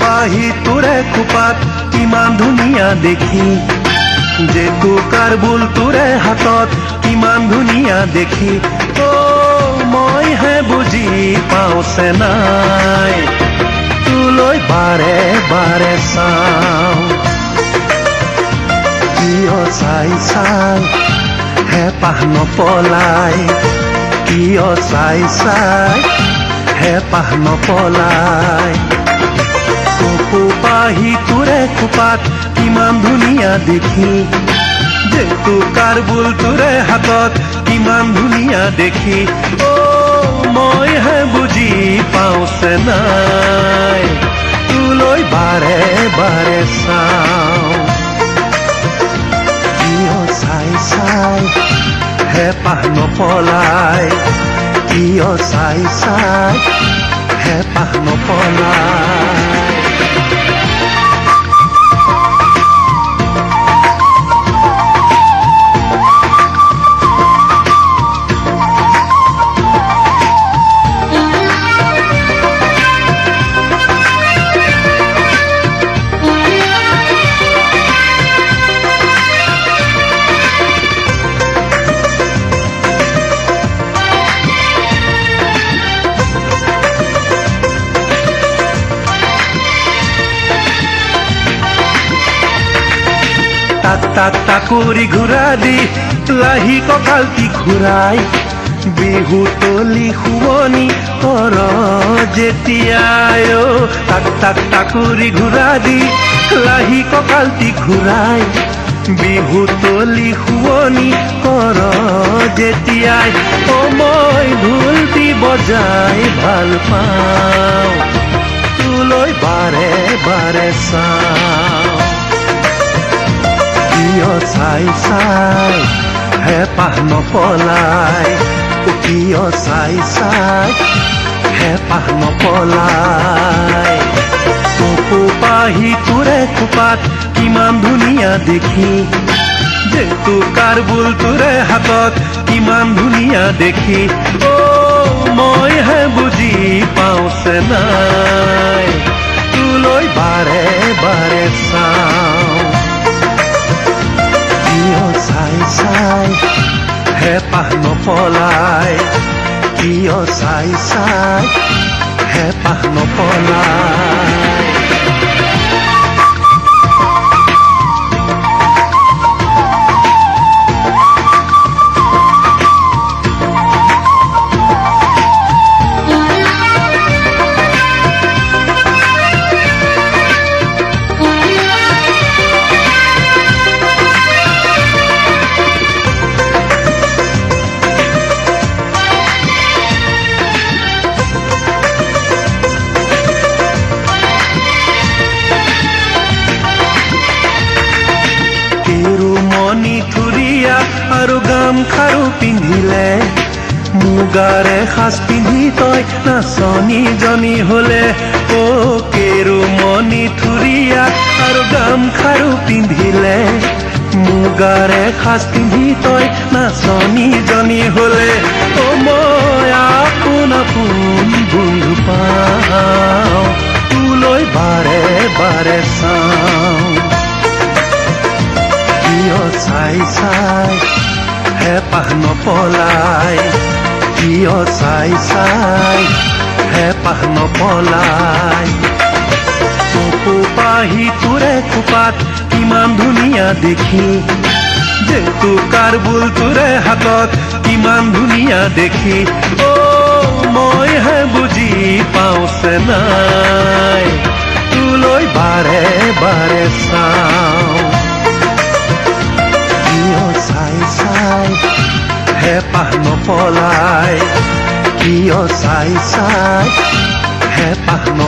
পাহি তোৰে খোপাত কিমান ধুনীয়া দেখি জেতুকাৰ বুল তোৰে হাতত কিমান ধুনীয়া দেখি অ মইহে বুজি পাওঁছে নাই তোলৈ বাৰে বাৰে চাওঁ কিয় চাই চাই হেঁপাহ নপলাই কিয় চাই চাই হেঁপাহ নপলাই চকু পাহি তোৰে খোপাত কিমান ধুনীয়া দেখি জেতু কাৰবুল তোৰে হাতত কিমান ধুনীয়া দেখি মইহে বুজি পাওঁছে নাই তোলৈ বাৰে বাৰে চাওঁ কিয় চাই চাই হেঁপাহ নপলাই কিয় চাই চাই হেঁপাহ নপলাই তাক তাক তাকুৰি ঘূৰা দি লাহি কঁকালটি ঘূৰাই বিহু তলি শুৱনি কৰ যেতিয়াই তাক তাক তাকুৰি ঘূৰা দি লাহি কঁকালটি ঘূৰাই বিহু তলি শুৱনি যেতিয়াই মই ঢোলটি বজাই ভাল পাওঁ। তোলৈ বাৰে বাৰে চাওঁ। কিয় চাই চাই হেঁপাহ নপলাই। কিয় চাই চাই হেঁপাহ নপলাই। পাহি তোৰে খোপাত কিমান ধুনীয়া দেখি। জেতু কাৰবুল তোৰে হাতত কিমান ধুনীয়া দেখি। অ মইহে বুজি পাওঁছে নাই তোলৈ বাৰে বাৰে চাওঁ হেঁপাহ নপলাই কিয় চাই চাই হেঁপাহ নপলাই তিৰুমণি থুৰীয়া আৰু গামখাৰু পিন্ধিলে। মুগাৰে সাজ পিন্ধি তই নাচনীজনী হলে। অ কেৰুমণি থুৰীয়া আৰু গামখাৰু পিন্ধিলে। মুগাৰে সাজ পিন্ধি তই নাচনীজনী হলে। অ মই আপোন আপোন বন্ধু পাওঁ। তোলৈ বাৰে বাৰে চাওঁ। কিয় চাই চাই, হেঁপাহ নপলাই। কিয় চাই চাই, হেঁপাহ নপলাই। চকু পাহি তোৰে খোপাত কিমান ধুনীয়া দেখি। জেতু কাৰবুল তোৰে হাতত কিমান ধুনীয়া দেখি। অ মইহে বুজি পাওঁছে নাই তোলৈ বাৰে বাৰে চাওঁ। হেঁপাহ নপলাই কিয় চাই চাই হেঁপাহ নপলাই